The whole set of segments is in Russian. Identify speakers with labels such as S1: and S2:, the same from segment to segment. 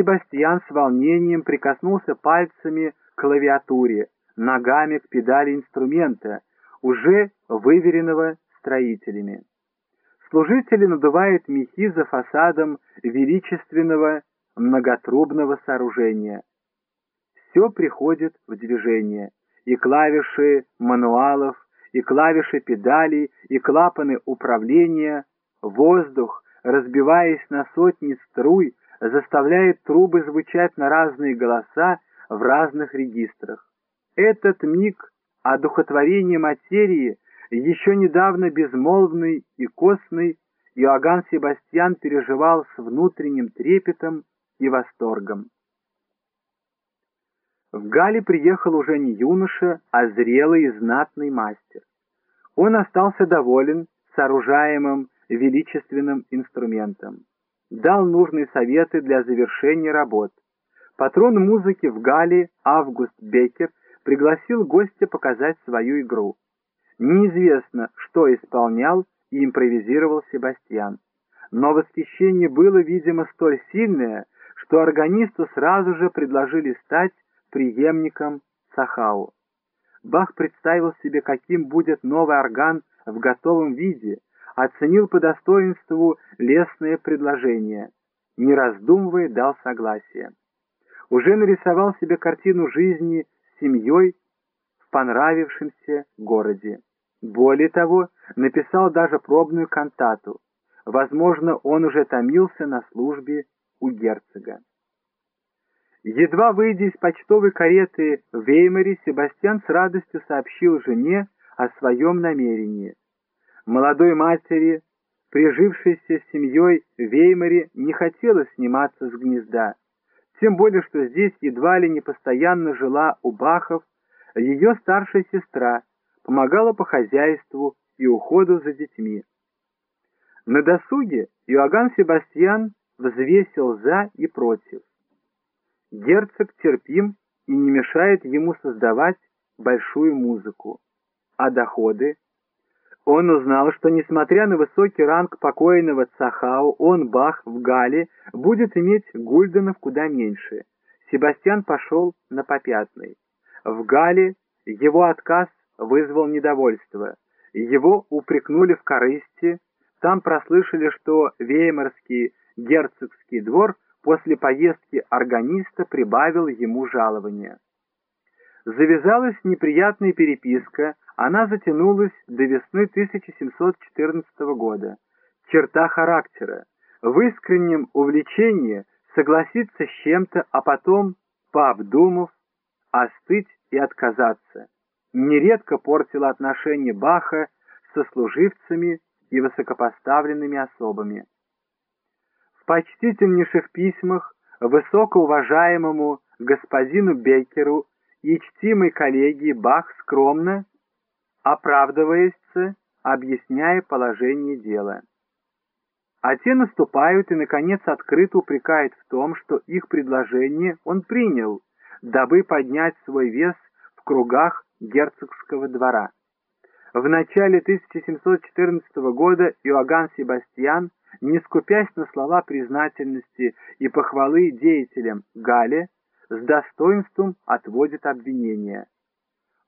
S1: Себастьян с волнением прикоснулся пальцами к клавиатуре, ногами к педали инструмента, уже выверенного строителями. Служители надувают мехи за фасадом величественного многотрубного сооружения. Все приходит в движение, и клавиши мануалов, и клавиши педалей, и клапаны управления, воздух, разбиваясь на сотни струй, заставляет трубы звучать на разные голоса в разных регистрах. Этот миг одухотворения материи, еще недавно безмолвный и костный, Иоганн Себастьян переживал с внутренним трепетом и восторгом. В Гале приехал уже не юноша, а зрелый и знатный мастер. Он остался доволен сооружаемым величественным инструментом. Дал нужные советы для завершения работ. Патрон музыки в Гале Август Беккер пригласил гостя показать свою игру. Неизвестно, что исполнял и импровизировал Себастьян. Но восхищение было, видимо, столь сильное, что органисту сразу же предложили стать преемником Сахау. Бах представил себе, каким будет новый орган в готовом виде, оценил по достоинству лестное предложение, не раздумывая дал согласие. Уже нарисовал себе картину жизни с семьей в понравившемся городе. Более того, написал даже пробную кантату. Возможно, он уже томился на службе у герцога. Едва выйдя из почтовой кареты в Веймаре, Себастьян с радостью сообщил жене о своем намерении. Молодой матери, прижившейся с семьей в Веймаре, не хотела сниматься с гнезда, тем более, что здесь едва ли не постоянно жила у Бахов ее старшая сестра, помогала по хозяйству и уходу за детьми. На досуге Иоганн Себастьян взвесил «за» и «против». Герцог терпим и не мешает ему создавать большую музыку. А доходы? Он узнал, что, несмотря на высокий ранг покойного Цахау, он, Бах, в Гале, будет иметь гульденов куда меньше. Себастьян пошел на попятный. В Гале его отказ вызвал недовольство. Его упрекнули в корысти, там прослышали, что Веймарский герцогский двор после поездки органиста прибавил ему жалование. Завязалась неприятная переписка, она затянулась до весны 1714 года. Черта характера. В искреннем увлечении согласиться с чем-то, а потом, пообдумав, остыть и отказаться. Нередко портила отношения Баха со служивцами и высокопоставленными особами почтительнейших письмах высокоуважаемому господину Беккеру и чтимой коллегии Бах скромно оправдывается, объясняя положение дела. А те наступают и, наконец, открыто упрекают в том, что их предложение он принял, дабы поднять свой вес в кругах герцогского двора. В начале 1714 года Иоганн Себастьян не скупясь на слова признательности и похвалы деятелям Гале, с достоинством отводит обвинения.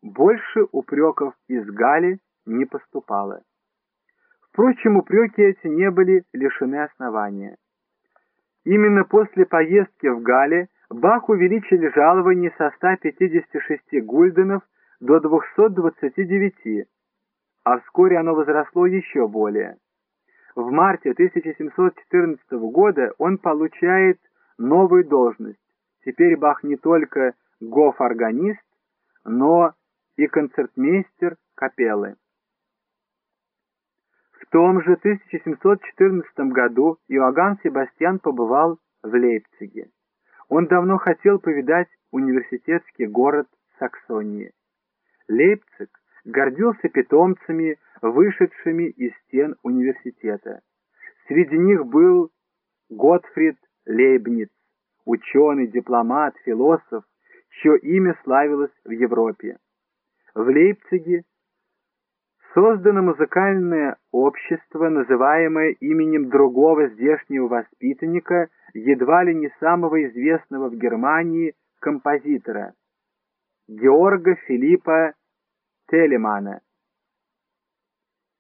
S1: Больше упреков из Гали не поступало. Впрочем, упреки эти не были лишены основания. Именно после поездки в Гале Бах увеличили жалование со 156 гульденов до 229, а вскоре оно возросло еще более. В марте 1714 года он получает новую должность. Теперь Бах не только гоф-органист, но и концертмейстер капеллы. В том же 1714 году Иоганн Себастьян побывал в Лейпциге. Он давно хотел повидать университетский город Саксонии. Лейпциг гордился питомцами, вышедшими из стен университета. Среди них был Готфрид Лейбниц, ученый, дипломат, философ, чье имя славилось в Европе. В Лейпциге создано музыкальное общество, называемое именем другого здешнего воспитанника, едва ли не самого известного в Германии композитора Георга Филиппа Телемана